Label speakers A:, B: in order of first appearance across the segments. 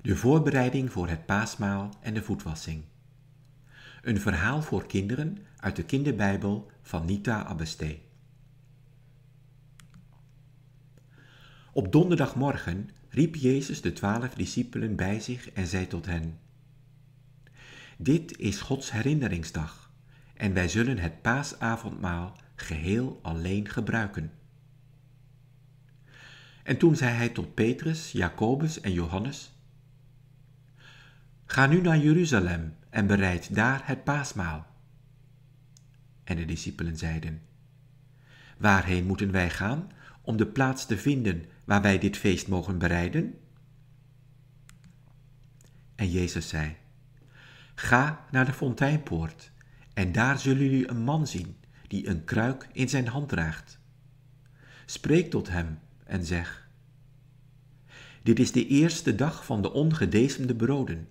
A: De voorbereiding voor het paasmaal en de voetwassing. Een verhaal voor kinderen uit de kinderbijbel van Nita Abbeste. Op donderdagmorgen riep Jezus de twaalf discipelen bij zich en zei tot hen: Dit is Gods herinneringsdag en wij zullen het paasavondmaal geheel alleen gebruiken. En toen zei hij tot Petrus, Jacobus en Johannes: Ga nu naar Jeruzalem en bereid daar het paasmaal. En de discipelen zeiden: Waarheen moeten wij gaan om de plaats te vinden waar wij dit feest mogen bereiden? En Jezus zei: Ga naar de fonteinpoort en daar zullen jullie een man zien die een kruik in zijn hand draagt. Spreek tot hem en zeg: Dit is de eerste dag van de ongedezemde broden.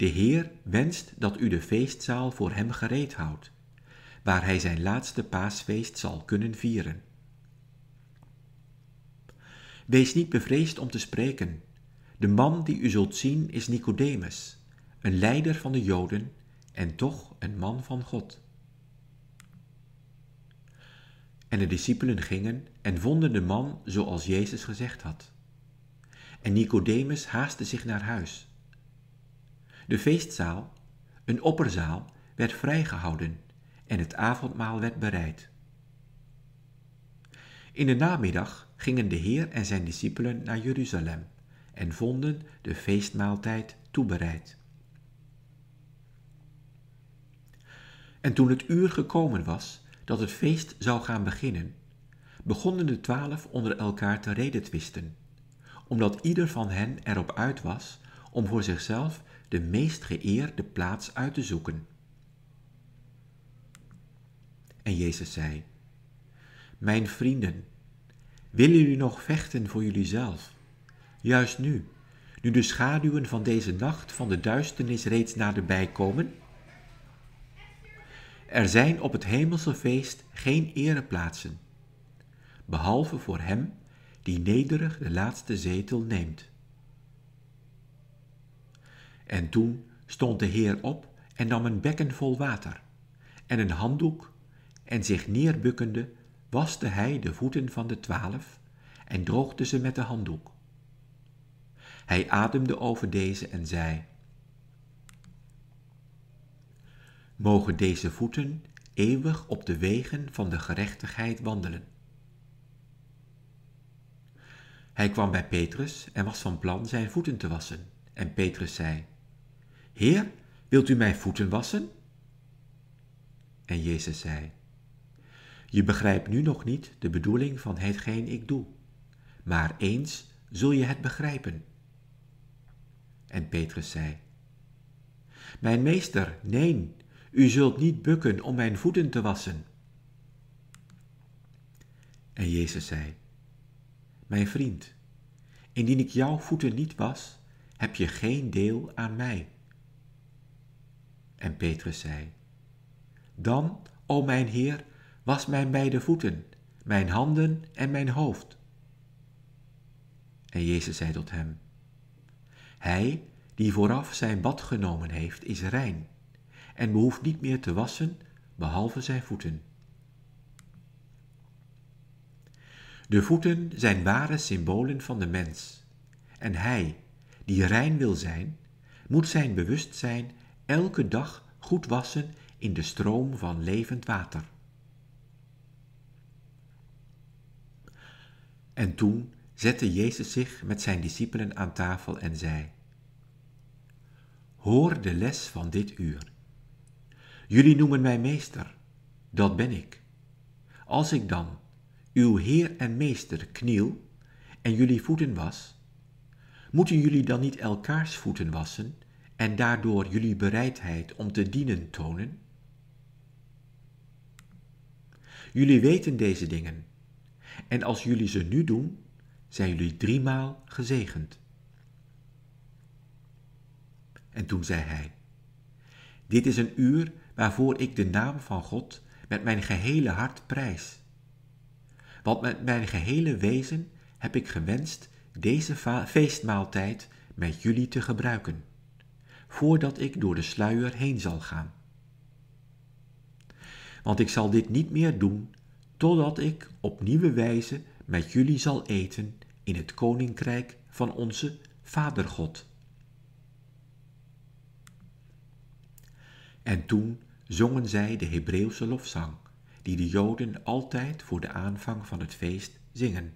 A: De Heer wenst dat u de feestzaal voor hem gereed houdt, waar hij zijn laatste paasfeest zal kunnen vieren. Wees niet bevreesd om te spreken. De man die u zult zien is Nicodemus, een leider van de Joden en toch een man van God. En de discipelen gingen en vonden de man zoals Jezus gezegd had. En Nicodemus haastte zich naar huis. De feestzaal, een opperzaal, werd vrijgehouden en het avondmaal werd bereid. In de namiddag gingen de Heer en zijn discipelen naar Jeruzalem en vonden de feestmaaltijd toebereid. En toen het uur gekomen was dat het feest zou gaan beginnen, begonnen de twaalf onder elkaar te redetwisten, omdat ieder van hen erop uit was om voor zichzelf de meest geëerde plaats uit te zoeken. En Jezus zei: Mijn vrienden, willen jullie nog vechten voor jullie zelf? Juist nu, nu de schaduwen van deze nacht van de duisternis reeds naderbij komen? Er zijn op het hemelse feest geen ereplaatsen, behalve voor hem die nederig de laatste zetel neemt. En toen stond de Heer op en nam een bekken vol water en een handdoek en zich neerbukkende waste hij de voeten van de twaalf en droogde ze met de handdoek. Hij ademde over deze en zei, Mogen deze voeten eeuwig op de wegen van de gerechtigheid wandelen. Hij kwam bij Petrus en was van plan zijn voeten te wassen. En Petrus zei, Heer, wilt u mijn voeten wassen? En Jezus zei, Je begrijpt nu nog niet de bedoeling van hetgeen ik doe, maar eens zul je het begrijpen. En Petrus zei, Mijn meester, nee, u zult niet bukken om mijn voeten te wassen. En Jezus zei, Mijn vriend, indien ik jouw voeten niet was, heb je geen deel aan mij. En Petrus zei, Dan, o mijn Heer, was mijn beide voeten, mijn handen en mijn hoofd. En Jezus zei tot hem, Hij die vooraf zijn bad genomen heeft, is rein en behoeft niet meer te wassen, behalve zijn voeten. De voeten zijn ware symbolen van de mens, en hij, die rein wil zijn, moet zijn bewustzijn elke dag goed wassen in de stroom van levend water. En toen zette Jezus zich met zijn discipelen aan tafel en zei: Hoor de les van dit uur. Jullie noemen mij meester, dat ben ik. Als ik dan, uw Heer en Meester, kniel en jullie voeten was, moeten jullie dan niet elkaars voeten wassen en daardoor jullie bereidheid om te dienen tonen? Jullie weten deze dingen, en als jullie ze nu doen, zijn jullie driemaal gezegend. En toen zei hij, dit is een uur waarvoor ik de naam van God met mijn gehele hart prijs. Want met mijn gehele wezen heb ik gewenst deze feestmaaltijd met jullie te gebruiken, voordat ik door de sluier heen zal gaan. Want ik zal dit niet meer doen, totdat ik op nieuwe wijze met jullie zal eten in het koninkrijk van onze Vader God. En toen zongen zij de Hebreeuwse lofzang, die de Joden altijd voor de aanvang van het feest zingen.